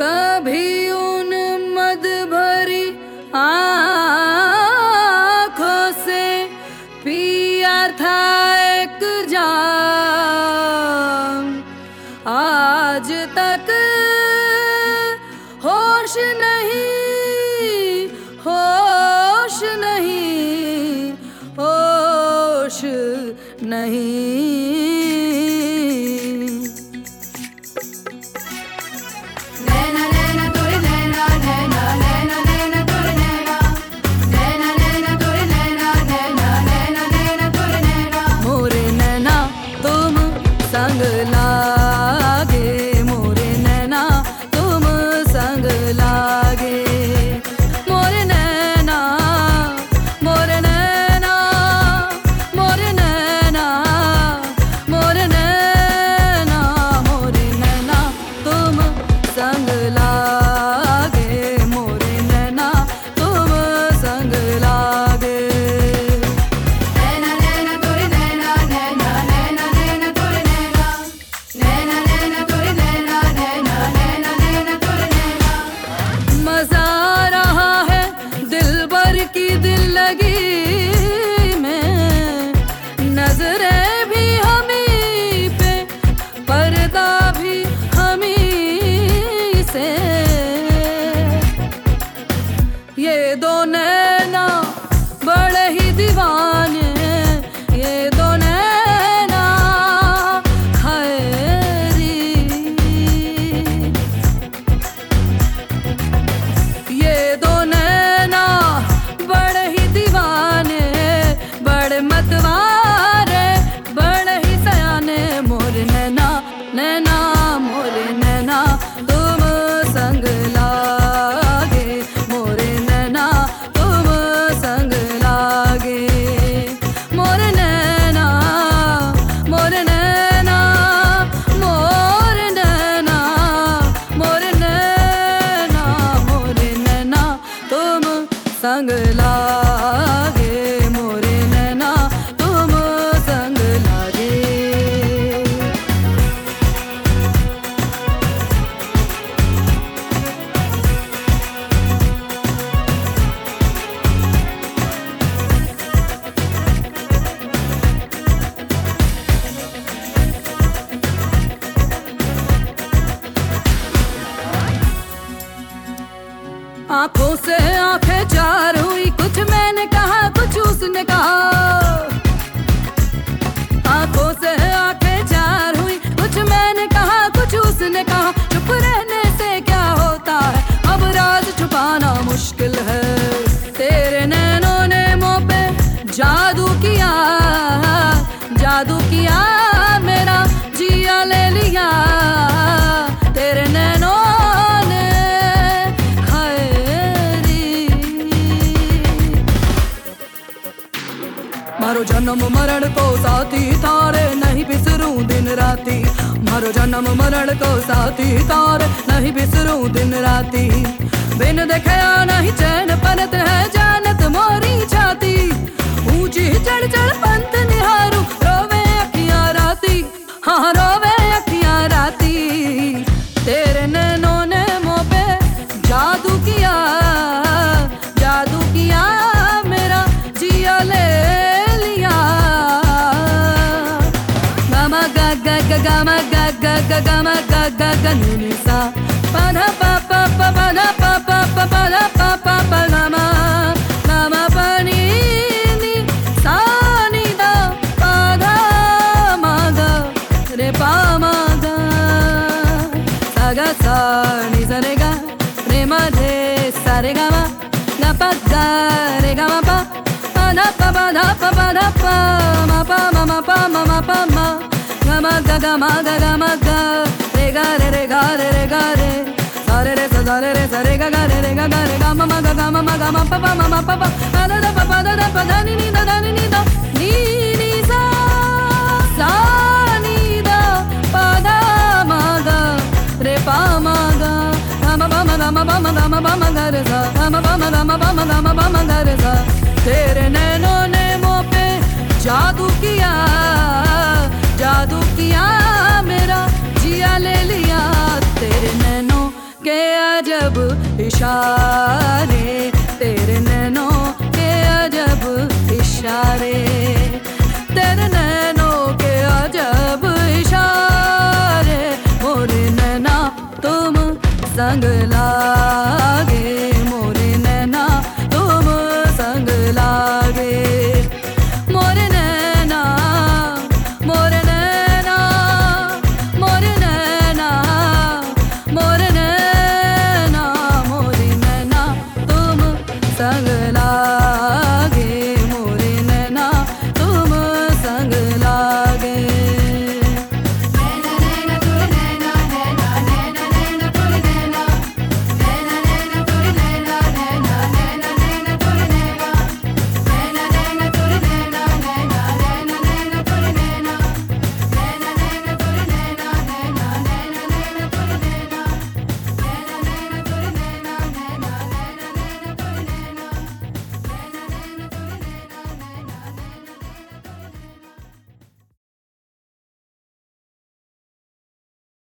कभी उन मद भरी आँखों से पिया था एक जाम आज तक होश नहीं होश नहीं होश नहीं। की दिल लगी संग जन्म मरण को साथी तारे नहीं बिसरू दिन राती। मारो जन्म मरण को साथी तारे नहीं बिसरूं दिन राती। बिन देखया नहीं चैन पनत है जानत मोरी छाती। ऊँची चढ़ चढ़ पंथ निहारू, रोवे अखियाँ राती। हाँ रोवे గమ గగ గమ గగ గని సా పన పప పన పప పన పప పనమ నమ పని సానిద పద మగ రే పామగ సగ సాని సరిగ రే మధే సరిగమ గప గరి గమ ప పన ప పన ప పన ప మ ప మ ప మ ప మ ma ga ga ma ga ga ma ga re ga re re ga re re ga re sa re re sa sa re re sa re ga ga re re ga ga re ga ma ma ga ga ma ma ga ma pa pa ma ma pa pa pa da da pa pa da da pa da ni ni da da ni ni da ni ni sa sa ni da pa da ma ga re pa ma ga ga ma ba ma ga ma ba ma ga ma ba ma ga re sa ga ma ba ma ga ma ba ma ga ma ba ma ga re sa तेरे नैनों ने मुँह पे जादू अजब इशारे, तेरे नैनों के अजब इशारे, तेरे नैनों के अजब इशारे, मोरे नैना तुम संग ला